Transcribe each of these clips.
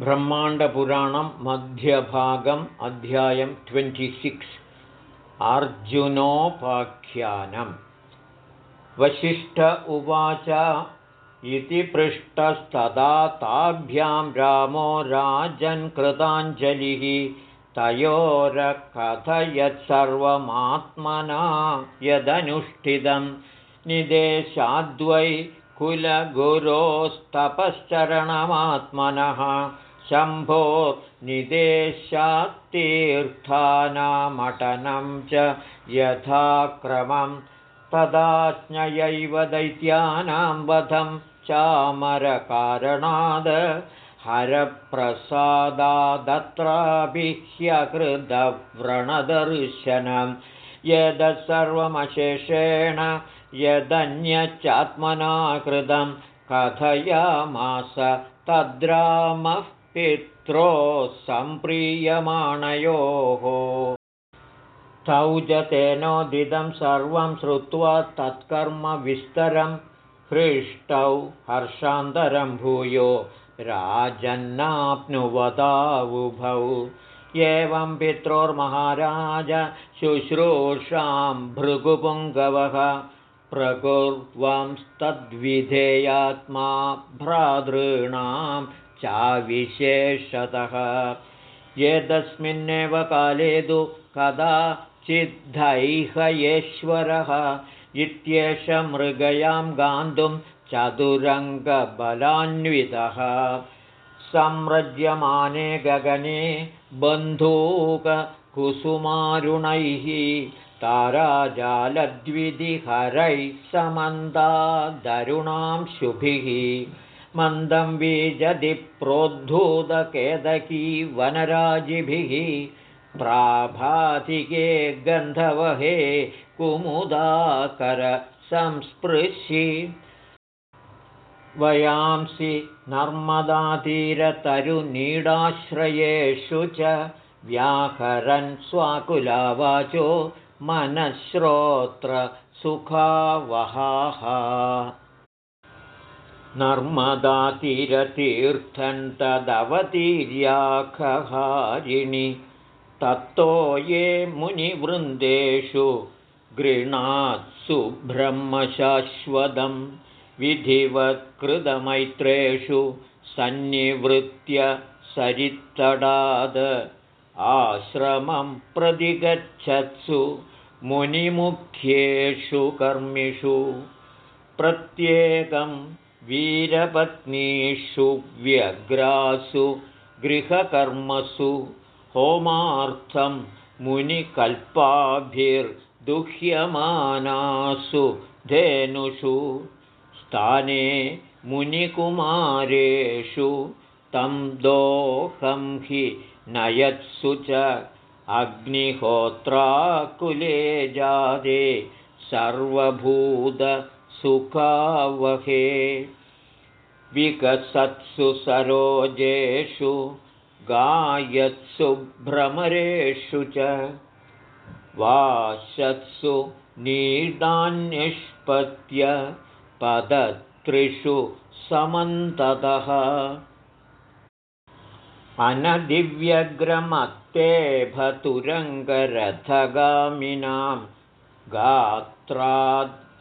ब्रह्माण्डपुराणं मध्यभागम् अध्यायं ट्वेण्टिसिक्स् अर्जुनोपाख्यानम्। वसिष्ठ उवाच इति पृष्टस्तदा ताभ्यां रामो राजन्कृताञ्जलिः तयोरकथयत्सर्वमात्मना यदनुष्ठितं। निदेशाद्वै कुलगुरोस्तपश्चरणमात्मनः शम्भो निदेशात्तीर्थानामटनं च यथाक्रमं तदाज्ञयैव दैत्यानां वधं चामरकारणाद् हरप्रसादादत्राभिह्यकृदव्रणदर्शनं यदसर्वमशेषेण यदन्यच्चात्मना कृतं कथयामास तद्रामः पित्रो सम्प्रीयमाणयोः तौ च तेनोदितं सर्वं श्रुत्वा तत्कर्मविस्तरं हृष्टौ हर्षान्तरं भूयो। राजन्नाप्नुवदावुभौ। एवं पित्रोर्महाराज शुश्रूषां भृगुपुङ्गवः प्रकुर्वंस्तद्विधेयात्मा भ्रातॄणां चाविशेषतः एतस्मिन्नेव काले तु कदाचिद्धैहयेश्वरः इत्येष मृगयां गान्तुं चतुरङ्गबलान्वितः। संरज्यमाने गगने बन्धूककुसुमारुणैः ताराजालद्विधिहरैः समन्दादरुणां शुभिः मन्दं बीजदि प्रोद्धूतकेदकी वनराजिभिः प्राभातिके गन्धवहे कुमुदाकरसंस्पृशि वयांसि नर्मदातीरतरुनीडाश्रयेषु च व्याकरन् स्वाकुलावाचो मनश्रोत्र सुखावहाः नर्मदातीरतीर्थन्तदवतीर्याखहारिणि। तत्तो ये मुनिवृन्देषु गृह्णात्सु ब्रह्मशाश्वतं विधिवत्कृतमैत्रेषु सन्निवृत्य सरित्तडाद। आश्रमं प्रतिगच्छत्सु मुनिमुख्येषु कर्मिषु। प्रत्येकं वीरपत्नीषु व्यग्रासु गृहकर्मसु होमार्थं मुनिकल्पाभिर्दुह्यमानासु धेनुषु स्थाने मुनिकुमारेषु तं दोहं हि नयत्सु च अग्निहोत्राकुले जादे सर्वभूतसुखावहे विकसत्सु सरोजेषु गायत्सु भ्रमरेषु च। वाशत्सु नीतान्निष्पत्य पदत्रिषु समन्ततः। अनदिव्यग्रमत्तेभतुरङ्गरथगामिनां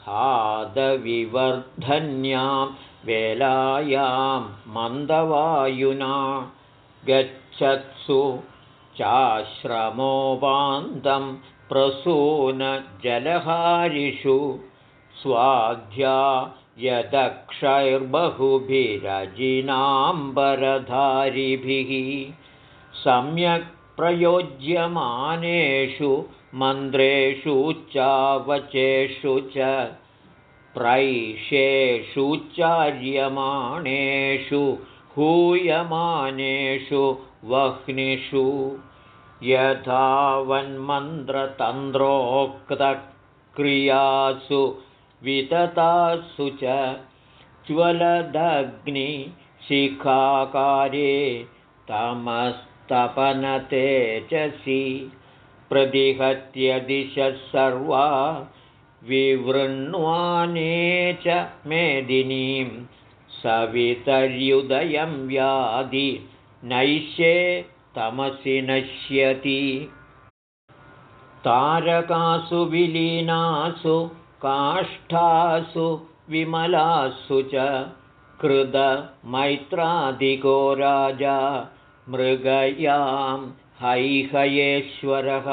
गात्राद्हादविवर्धन्यां वेलायां मन्दवायुना गच्छत्सु चाश्रमोपान्तं प्रसूनजलहारिषु स्वाध्या यदक्षैर्बहुभिरजिनाम्बरधारिभिः सम्यक् प्रयोज्यमानेषु मन्त्रेषु चावचेषु च प्रैषेषुच्चार्यमाणेषु हूयमानेषु वह्निषु यथावन्मन्त्रतन्त्रोक्तक्रियासु विततासु च ज्वलदग्निशिखाकारे तमस्तपनतेजसि प्रतिहत्य दिशः सर्वा विवृण्वाने च मेदिनीं सवितर्युदयं व्याधि नैष्ये तमसि नश्यति। तारकासु विलीनासु काष्ठासु विमलासु च कृतमैत्रादिको राजा मृगयां हैहयेश्वरः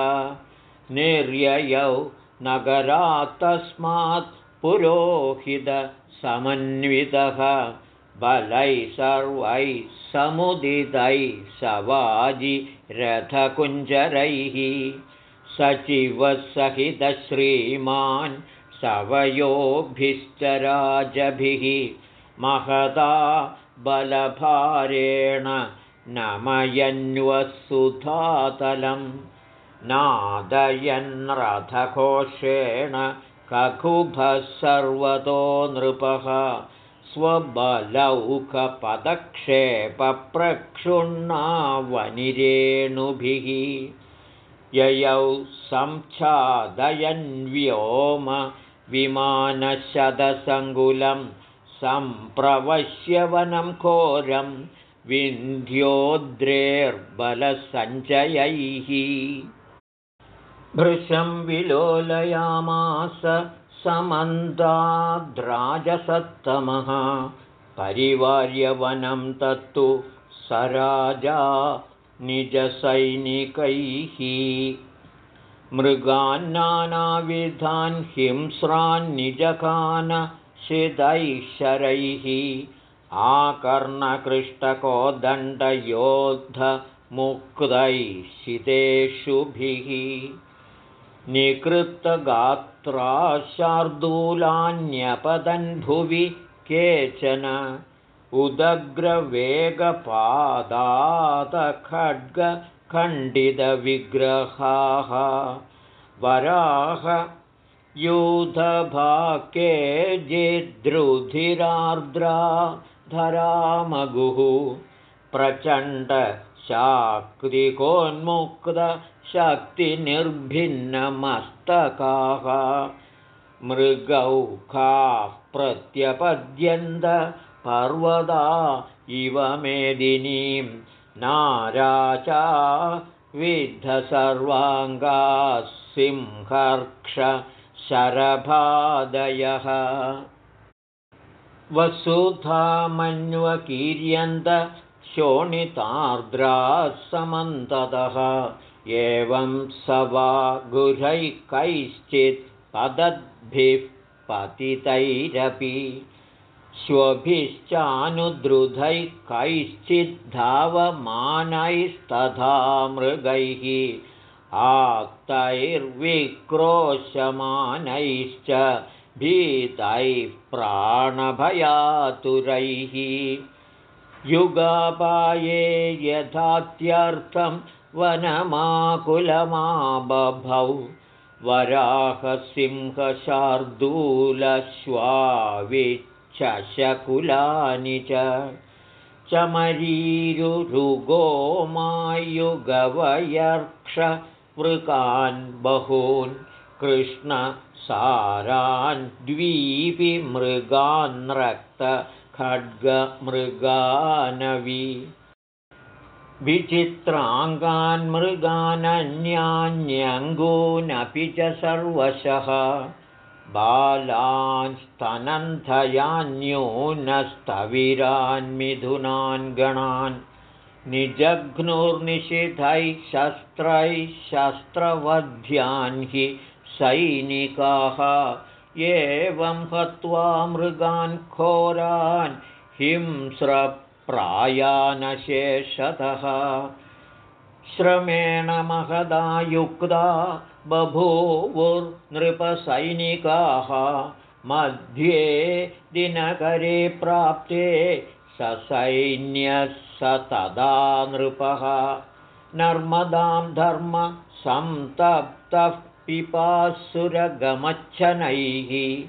निर्ययौ नगरात्तस्मात् पुरोहितसमन्वितः बलैः सर्वैः समुदितैः सवाजिरथकुञ्जरैः सचिवसहितश्रीमान् सवयोभिश्च राजभिः। महदा बलभारेण नमयन्वसुधातलम् नादयन्रथघोषेण ककुभः सर्वतो नृपः स्वबलौकपदक्षेपप्रक्षुण्णावनिरेणुभिः। ययौ संच्छादयन्व्योम विमानशतसङ्कुलं सम्प्रवश्यवनं घोरं विन्ध्योद्रेर्बलसञ्चयैः। भृशं विलोलयामास समन्दाद्राजसत्तमः परिवार्यवनं तत्तु स राजा निजसैनिकैः। मृगान्नानाविधान् हिंस्रान्निजखान शिदैशरैः शितेषुभिः निकृतगात्रा शार्दूलान्यपतन् भुवि केचन उदग्रवेगपादातखड्गखण्डितविग्रहाः वराह यूथभाके जिद्रुधिरार्द्रा धरामगुः प्रचण्डशाक्तिकोन्मुक्तशक्तिनिर्भिन्नमस्तकाः मृगौखाः प्रत्यपद्यन्त पर्वदा इव मेदिनीं नाराचा विद्धसर्वाङ्गाः सिंहर्क्षशरभादयः वसुधामन्वकीर्यन्त शोणितार्द्राः समन्ततः एवं स वा गुरैः कैश्चित् पदद्भिः पतितैरपि। स्वभिश्चानुद्रुधैः कैश्चिद्धावमानैस्तथा मृगैः। आक्तैर्विक्रोशमानैश्च भीतैः प्राणभयातुरैः। युगापाये यथात्यर्थं वनमाकुलमाबभौ। वराहसिंहशार्दूलश्वाविच्छशकुलानि च। चमरीरुरुगोमायुगवयर्क्षवृकान् बहून् कृष्णसारान् द्वीपि मृगान् रक्तखड्गमृगानवि विचित्राङ्गान् मृगानन्यान्यङ्गूनपि च सर्वशः। बालान्स्तनन्थयान्यूनस्तविरान्मिथुनान् गणान्। निजघ्नुर्निषिधैः शस्त्रैः शस्त्रवध्यान् हि सैनिकाः एवं हत्वा मृगान् घोरान् हिंस्रप्रायानशेषतः। श्रमेण महदा युक्ता बभूवुर्नृपसैनिकाः मध्ये दिनकरे प्राप्ते ससैन्यः स तदा नृपः। नर्मदां धर्मसन्तप्तः पिपासुरगमच्छनैः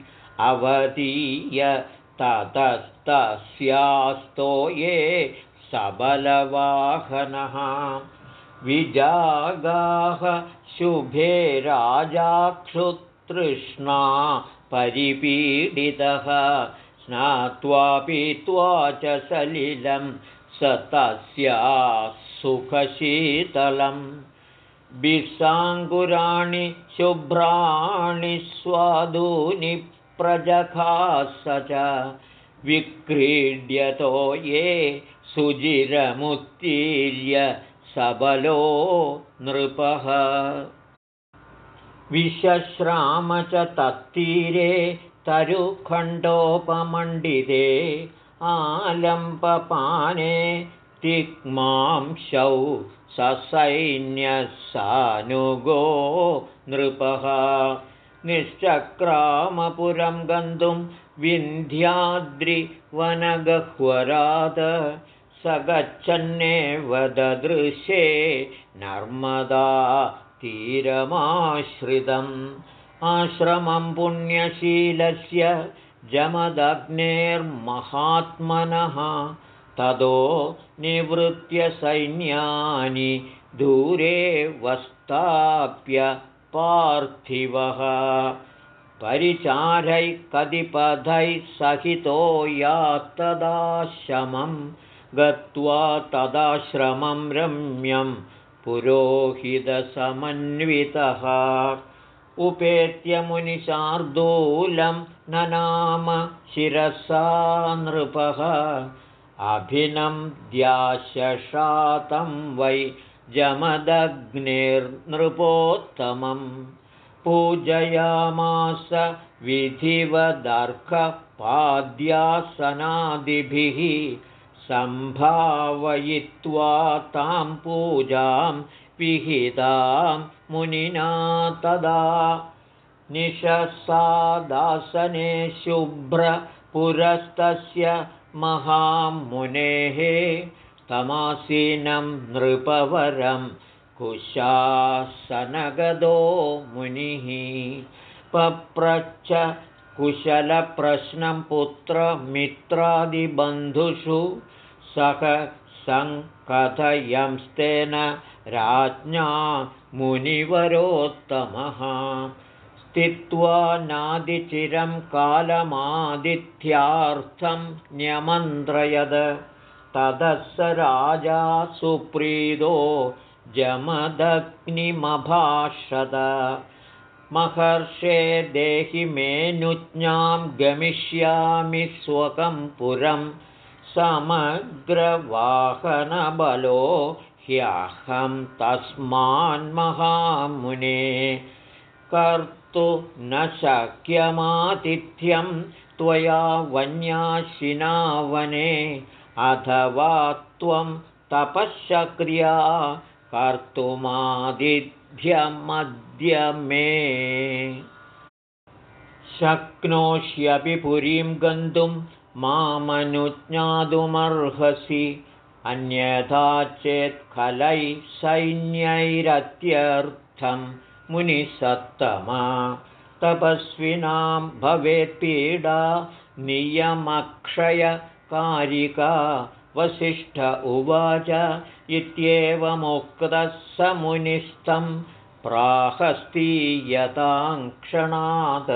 अवतीय ततस्तस्यास्तो ये सबलवाहनः। विजागाः शुभे राजाक्षुतृष्णा परिपीडितः। स्नात्वा पीत्वा च सलिलं स तस्या सुखशीतलं बिसाङ्कुराणि शुभ्राणि स्वादूनि प्रजखास च। विक्रीड्यतो ये सुजिरमुत्तीर्य सबलो नृपः। विश्राम च तत्तीरे तरुखण्डोपमण्डिते आलम्बपाने तिग्मांशौ ससैन्यसानुगो नृपः। निश्चक्रामपुरं गन्तुं विन्ध्याद्रिवनगह्वराद। स गच्छन्नेव ददृशे नर्मदा तीरमाश्रितम्। आश्रमं पुण्यशीलस्य जमदग्नेर्महात्मनः ततो निवृत्य सैन्यानि दूरे वस्ताप्य पार्थिवः। परिचारैः कतिपथैः सहितो यात्तदाश्रमं गत्वा तदाश्रमं रम्यं पुरोहितसमन्वितः। उपेत्य मुनिशार्दूलं ननाम शिरसा नृपः अभिनं द्याशशातं वै जमदग्निर्नृपोत्तमं पूजयामास विधिवदर्कपाद्यासनादिभिः सम्भावयित्वा तां पूजां विहितां मुनिना तदा निशसादासने शुभ्रपुरस्तस्य महामुनेः तमासीनं नृपवरं कुशासनगदो मुनिः पप्रच्छ कुशलप्रश्नं पुत्रमित्रादिबन्धुषु सह सङ्कथयंस्तेन राज्ञा मुनिवरोत्तमः स्थित्वा नादिचिरं कालमादिथ्यार्थं न्यमन्त्रयद। ततः स राजा सुप्रीदो जमदग्निमभाषद। महर्षे देहि मेनुज्ञां गमिष्यामि स्वकं पुरं। समग्रवाहनबलो ह्यहं तस्मान्महामुने न शक्यमातिथ्यं त्वया वन्याशिनावने अथवा त्वं तपःशक्रिया कर्तुमादिध्यमद्य मे शक्नोष्यपि पुरीं गन्तुं मामनुज्ञातुमर्हसि अन्यथा चेत् खलैः सैन्यैरत्यर्थं मुनिसत्तमा। तपस्विनां भवेत्पीडा नियमक्षयकारिका वसिष्ठ उवाच इत्येवमुक्तः स मुनिस्थं प्राहस्तीयताङ्क्षणात्।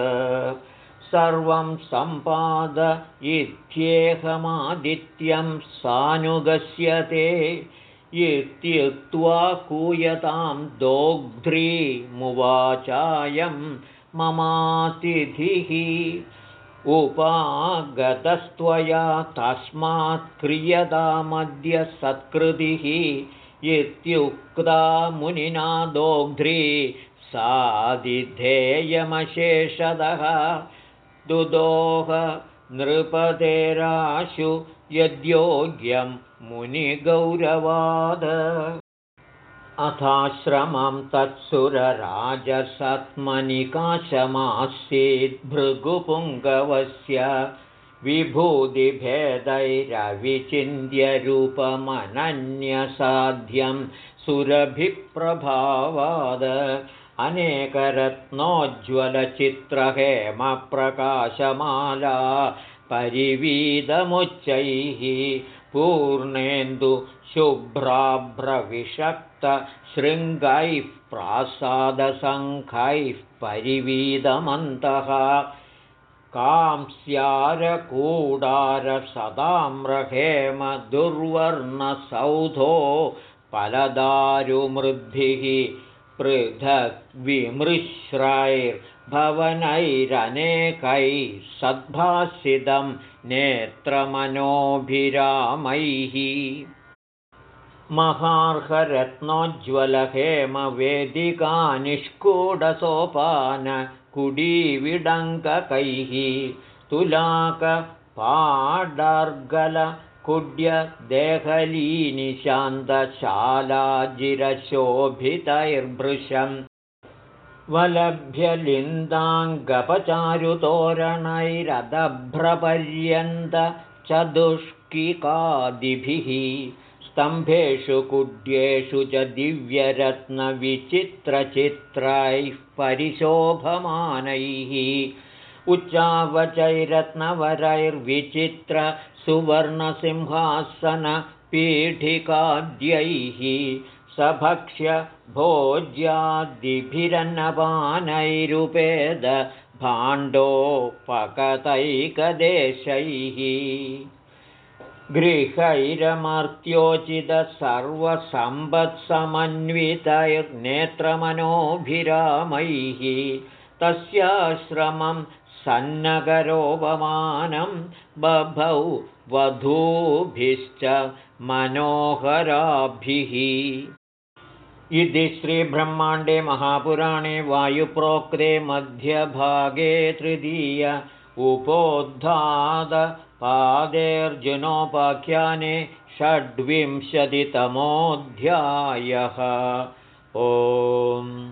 सर्वं सम्पादयित्येहमादित्यं सानुगस्यते इत्युक्त्वा कूयतां दोग्ध्रीमुवाचायं ममातिथिः। उपागतस्त्वया तस्मात् क्रियतामद्य सत्कृतिः। इत्युक्ता मुनिना दोग्ध्री साधिधेयमशेषदः दुदोह नृपतेराशु यद्योग्यं मुनिगौरवाद। अथाश्रमं तत्सुरराजसत्मनिकाशमासीद्भृगुपुङ्गवस्य विभूतिभेदैरविचिन्त्यरूपमनन्यसाध्यं सुरभिप्रभावाद अनेकरत्नोज्ज्वलचित्रहेमप्रकाशमाला परिवीदमुच्चैः पूर्णेन्दुशुभ्राभ्रविषक्तशृङ्गैः प्रासादसङ्खैः परिवीदमन्तः कांस्यारकूडारसदाम्रहेम दुर्वर्णसौधो फलदारुमृद्भिः पृथग्विमृश्रैर्भवनैरनेकैः सद्भासितं नेत्रमनोभिरामैः। महार्हरत्नोज्ज्वलहेमवेदिकानिष्कूडसोपानकुडीविडङ्ककैः तुलाकपाडर्गलकुड्यदेहलीनिशान्तशालाजिरशोभितैर्भृशम् वलभ्यलिन्दाङ्गपचारुतोरणैरदभ्रपर्यन्तचतुष्किकादिभिः स्तम्भेषु कुड्येषु च दिव्यरत्नविचित्रचित्रैः परिशोभमानैः उच्चावचैरत्नवरैर्विचित्रसुवर्णसिंहासनपीठिकाद्यैः सभक्ष्य भोज्यादिभिरन्नपानैरुपेद भाण्डोपकतैकदेशैः गृहैरमर्त्योचितसर्वसम्पत्समन्वितैर्नेत्रमनोभिरामैः तस्याश्रमं सन्नगरोपमानं बभौ वधूभिश्च मनोहराभिः। इति श्रीब्रह्माण्डे महापुराणे वायुप्रोक्ते मध्यभागे तृतीय उपोद्धादपादेऽर्जुनोपाख्याने षड्विंशतितमोऽध्यायः। ओम्